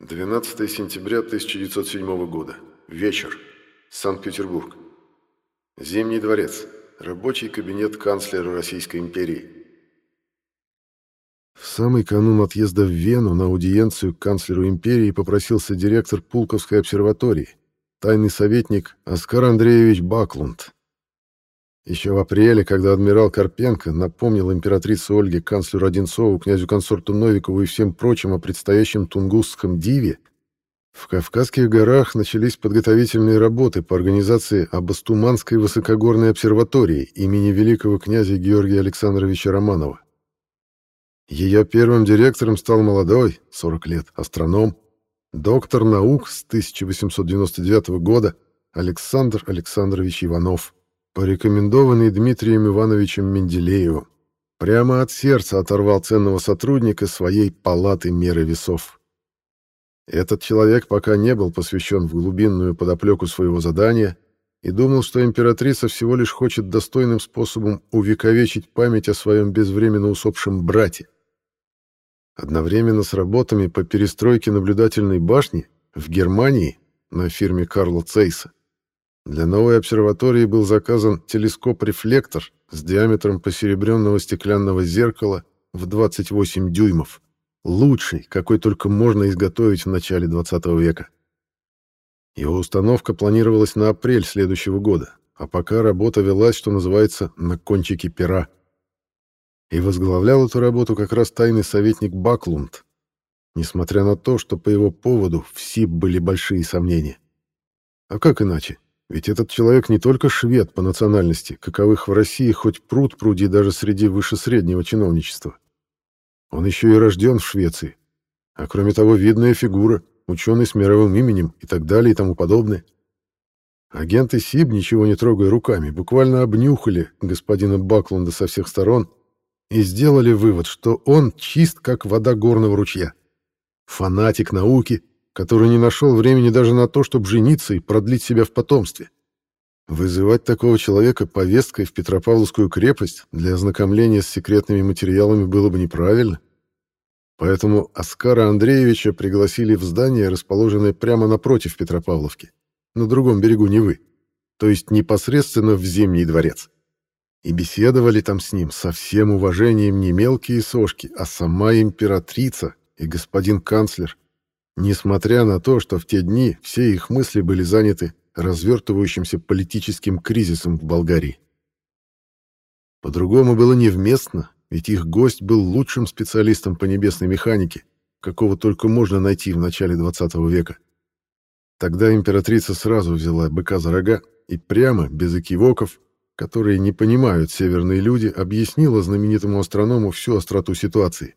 12 сентября 1907 года. Вечер. Санкт-Петербург. Зимний дворец. Рабочий кабинет канцлера Российской империи. В самый канун отъезда в Вену на аудиенцию к канцлеру империи попросился директор Пулковской обсерватории, тайный советник Оскар Андреевич Баклунд. Еще в апреле, когда адмирал Карпенко напомнил императрице Ольге, канцлеру Одинцову, князю-консорту Новикову и всем прочим о предстоящем Тунгусском диве, в Кавказских горах начались подготовительные работы по организации Абастуманской высокогорной обсерватории имени великого князя Георгия Александровича Романова. Ее первым директором стал молодой, 40 лет, астроном, доктор наук с 1899 года Александр Александрович Иванов порекомендованный Дмитрием Ивановичем Менделеевым, прямо от сердца оторвал ценного сотрудника своей палаты меры весов. Этот человек пока не был посвящен в глубинную подоплеку своего задания и думал, что императрица всего лишь хочет достойным способом увековечить память о своем безвременно усопшем брате. Одновременно с работами по перестройке наблюдательной башни в Германии на фирме Карла Цейса для новой обсерватории был заказан телескоп-рефлектор с диаметром посеребренного стеклянного зеркала в 28 дюймов, лучший, какой только можно изготовить в начале 20 века. Его установка планировалась на апрель следующего года, а пока работа велась, что называется, на кончике пера. И возглавлял эту работу как раз тайный советник Баклунд, несмотря на то, что по его поводу в СИП были большие сомнения. А как иначе? Ведь этот человек не только швед по национальности, каковых в России хоть пруд пруди даже среди вышесреднего чиновничества. Он еще и рожден в Швеции. А кроме того, видная фигура, ученый с мировым именем и так далее и тому подобное. Агенты СИБ, ничего не трогая руками, буквально обнюхали господина Баклунда со всех сторон и сделали вывод, что он чист, как вода горного ручья. Фанатик науки, который не нашел времени даже на то, чтобы жениться и продлить себя в потомстве. Вызывать такого человека повесткой в Петропавловскую крепость для ознакомления с секретными материалами было бы неправильно. Поэтому Оскара Андреевича пригласили в здание, расположенное прямо напротив Петропавловки, на другом берегу Невы, то есть непосредственно в Зимний дворец. И беседовали там с ним со всем уважением не мелкие сошки, а сама императрица и господин канцлер, Несмотря на то, что в те дни все их мысли были заняты развертывающимся политическим кризисом в Болгарии. По-другому было невместно, ведь их гость был лучшим специалистом по небесной механике, какого только можно найти в начале 20 века. Тогда императрица сразу взяла быка за рога и прямо, без экивоков, которые не понимают северные люди, объяснила знаменитому астроному всю остроту ситуации.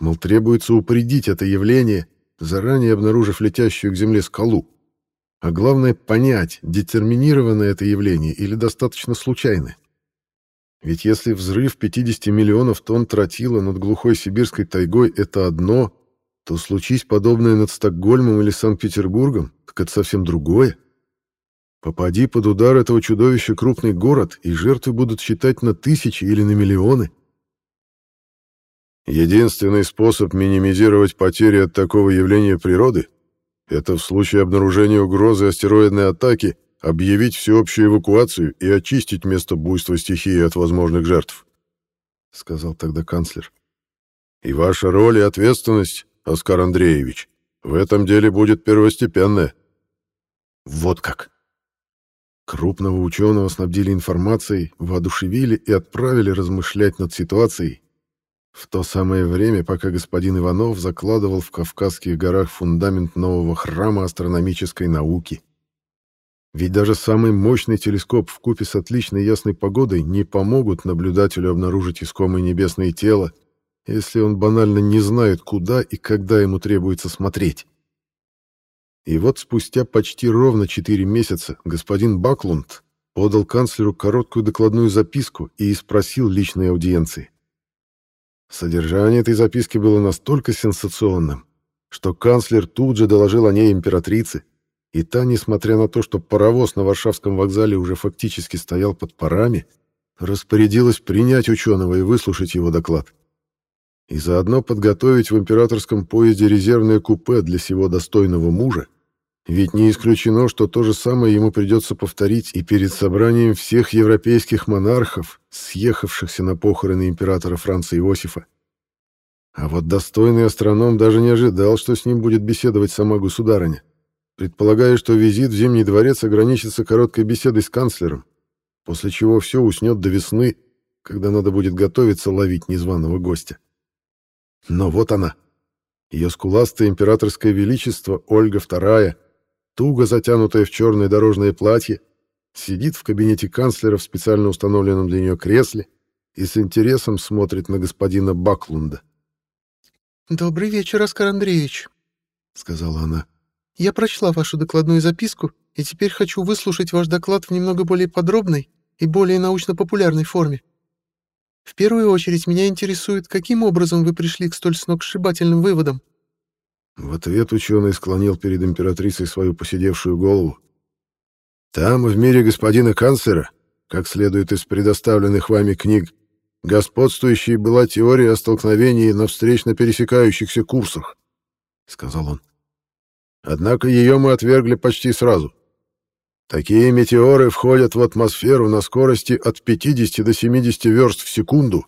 Мол, требуется упредить это явление заранее обнаружив летящую к Земле скалу. А главное — понять, детерминированное это явление или достаточно случайное. Ведь если взрыв 50 миллионов тонн тротила над глухой сибирской тайгой — это одно, то случись подобное над Стокгольмом или Санкт-Петербургом, так это совсем другое. Попади под удар этого чудовища крупный город, и жертвы будут считать на тысячи или на миллионы. Единственный способ минимизировать потери от такого явления природы — это в случае обнаружения угрозы астероидной атаки объявить всеобщую эвакуацию и очистить место буйства стихии от возможных жертв, — сказал тогда канцлер. И ваша роль и ответственность, Оскар Андреевич, в этом деле будет первостепенная. Вот как. Крупного ученого снабдили информацией, воодушевили и отправили размышлять над ситуацией, в то самое время, пока господин Иванов закладывал в Кавказских горах фундамент нового храма астрономической науки. Ведь даже самый мощный телескоп в купе с отличной ясной погодой не помогут наблюдателю обнаружить искомое небесное тело, если он банально не знает, куда и когда ему требуется смотреть. И вот спустя почти ровно четыре месяца господин Баклунд подал канцлеру короткую докладную записку и спросил личной аудиенции. Содержание этой записки было настолько сенсационным, что канцлер тут же доложил о ней императрице, и та, несмотря на то, что паровоз на Варшавском вокзале уже фактически стоял под парами, распорядилась принять ученого и выслушать его доклад. и заодно подготовить в императорском поезде резервное купе для сего достойного мужа, ведь не исключено, что то же самое ему придется повторить и перед собранием всех европейских монархов, съехавшихся на похороны императора Франца Иосифа. А вот достойный астроном даже не ожидал, что с ним будет беседовать сама государыня, предполагая, что визит в Зимний дворец ограничится короткой беседой с канцлером, после чего все уснет до весны, когда надо будет готовиться ловить незваного гостя. Но вот она, ее скуластое императорское величество Ольга II, туго затянутая в черное дорожное платье, сидит в кабинете канцлера в специально установленном для нее кресле и с интересом смотрит на господина Баклунда. «Добрый вечер, Оскар Андреевич», — сказала она. «Я прочла вашу докладную записку и теперь хочу выслушать ваш доклад в немного более подробной и более научно-популярной форме. В первую очередь меня интересует, каким образом вы пришли к столь сногсшибательным выводам». В ответ ученый склонил перед императрицей свою посидевшую голову. «Там, в мире господина канцлера, как следует из предоставленных вами книг, Господствующей была теория о столкновении на встречно пересекающихся курсах, — сказал он. Однако ее мы отвергли почти сразу. Такие метеоры входят в атмосферу на скорости от 50 до 70 верст в секунду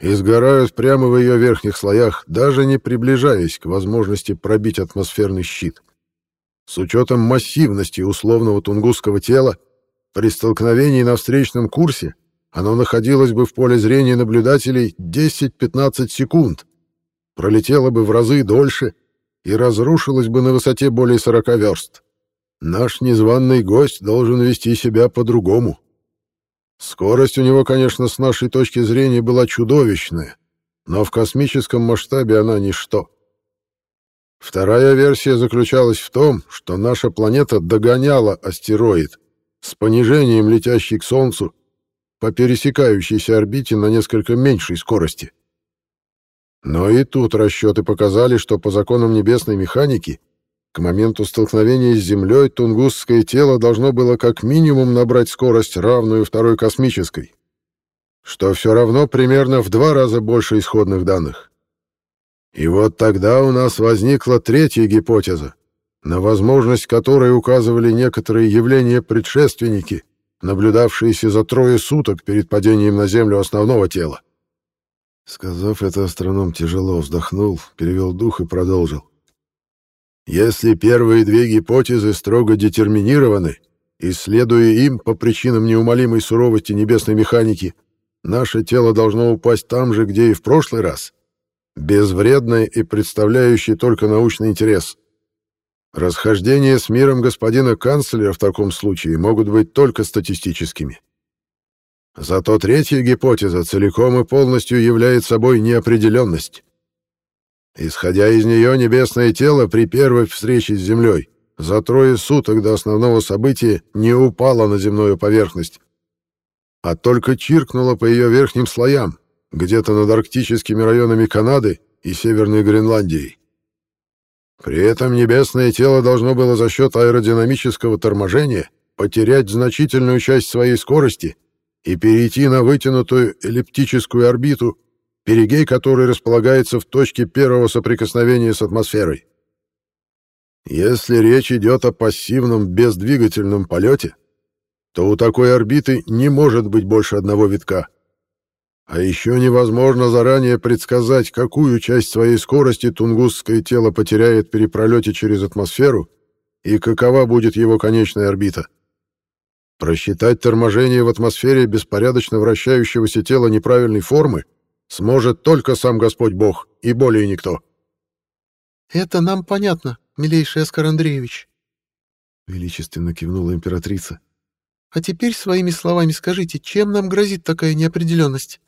и сгорают прямо в ее верхних слоях, даже не приближаясь к возможности пробить атмосферный щит. С учетом массивности условного тунгусского тела, при столкновении на встречном курсе оно находилось бы в поле зрения наблюдателей 10-15 секунд, пролетело бы в разы дольше и разрушилось бы на высоте более 40 верст. Наш незваный гость должен вести себя по-другому. Скорость у него, конечно, с нашей точки зрения была чудовищная, но в космическом масштабе она ничто. Вторая версия заключалась в том, что наша планета догоняла астероид с понижением летящей к Солнцу по пересекающейся орбите на несколько меньшей скорости. Но и тут расчеты показали, что по законам небесной механики к моменту столкновения с Землей тунгусское тело должно было как минимум набрать скорость, равную второй космической, что все равно примерно в два раза больше исходных данных. И вот тогда у нас возникла третья гипотеза, на возможность которой указывали некоторые явления-предшественники — наблюдавшиеся за трое суток перед падением на Землю основного тела. Сказав это, астроном тяжело вздохнул, перевел дух и продолжил. Если первые две гипотезы строго детерминированы, и следуя им по причинам неумолимой суровости небесной механики, наше тело должно упасть там же, где и в прошлый раз, безвредное и представляющее только научный интерес. Расхождения с миром господина канцлера в таком случае могут быть только статистическими. Зато третья гипотеза целиком и полностью является собой неопределенность. Исходя из нее, небесное тело при первой встрече с Землей за трое суток до основного события не упало на земную поверхность, а только чиркнуло по ее верхним слоям, где-то над арктическими районами Канады и Северной Гренландией. При этом небесное тело должно было за счет аэродинамического торможения потерять значительную часть своей скорости и перейти на вытянутую эллиптическую орбиту, перигей которой располагается в точке первого соприкосновения с атмосферой. Если речь идет о пассивном бездвигательном полете, то у такой орбиты не может быть больше одного витка. А еще невозможно заранее предсказать, какую часть своей скорости тунгусское тело потеряет при пролете через атмосферу и какова будет его конечная орбита. Просчитать торможение в атмосфере беспорядочно вращающегося тела неправильной формы сможет только сам Господь Бог и более никто. «Это нам понятно, милейший Оскар Андреевич», — величественно кивнула императрица. «А теперь своими словами скажите, чем нам грозит такая неопределенность?»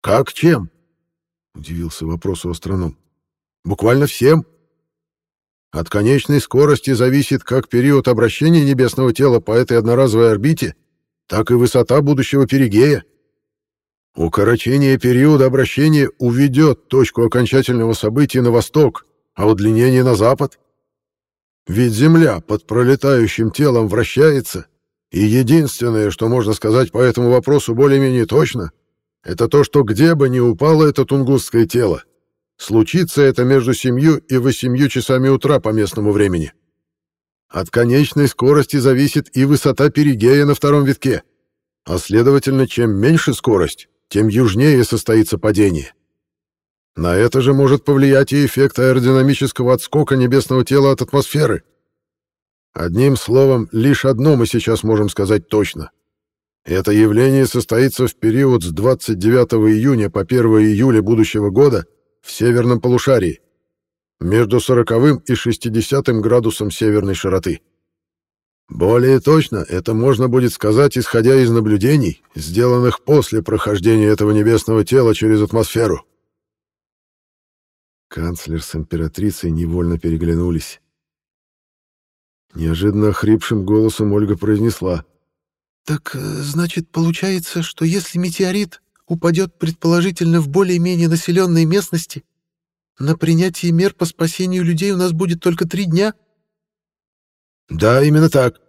«Как чем?» — удивился вопросу астроном. «Буквально всем. От конечной скорости зависит как период обращения небесного тела по этой одноразовой орбите, так и высота будущего перигея. Укорочение периода обращения уведет точку окончательного события на восток, а удлинение на запад. Ведь Земля под пролетающим телом вращается, и единственное, что можно сказать по этому вопросу более-менее точно — это то, что где бы ни упало это тунгусское тело, случится это между семью и восемью часами утра по местному времени. От конечной скорости зависит и высота перигея на втором витке, а следовательно, чем меньше скорость, тем южнее состоится падение. На это же может повлиять и эффект аэродинамического отскока небесного тела от атмосферы. Одним словом, лишь одно мы сейчас можем сказать точно. Это явление состоится в период с 29 июня по 1 июля будущего года в северном полушарии, между 40 и 60 градусом северной широты. Более точно это можно будет сказать, исходя из наблюдений, сделанных после прохождения этого небесного тела через атмосферу. Канцлер с императрицей невольно переглянулись. Неожиданно хрипшим голосом Ольга произнесла. «Так, э, значит, получается, что если метеорит упадет предположительно в более-менее населенной местности, на принятие мер по спасению людей у нас будет только три дня?» «Да, именно так»,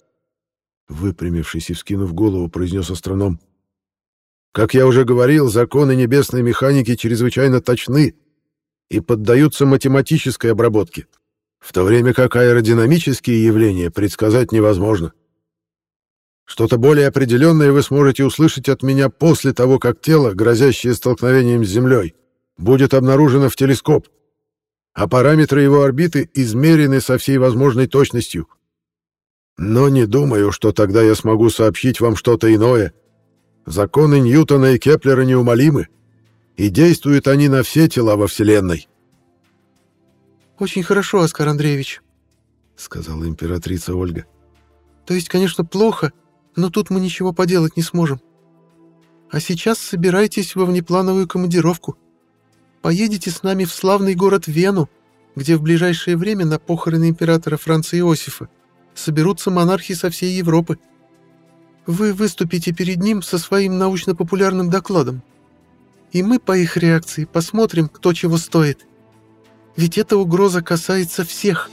— выпрямившись и вскинув голову, произнес астроном. «Как я уже говорил, законы небесной механики чрезвычайно точны и поддаются математической обработке, в то время как аэродинамические явления предсказать невозможно. Что-то более определенное вы сможете услышать от меня после того, как тело, грозящее столкновением с Землей, будет обнаружено в телескоп, а параметры его орбиты измерены со всей возможной точностью. Но не думаю, что тогда я смогу сообщить вам что-то иное. Законы Ньютона и Кеплера неумолимы, и действуют они на все тела во Вселенной. «Очень хорошо, Оскар Андреевич», — сказала императрица Ольга. «То есть, конечно, плохо, но тут мы ничего поделать не сможем. А сейчас собирайтесь во внеплановую командировку. Поедете с нами в славный город Вену, где в ближайшее время на похороны императора Франца Иосифа соберутся монархи со всей Европы. Вы выступите перед ним со своим научно-популярным докладом. И мы по их реакции посмотрим, кто чего стоит. Ведь эта угроза касается всех.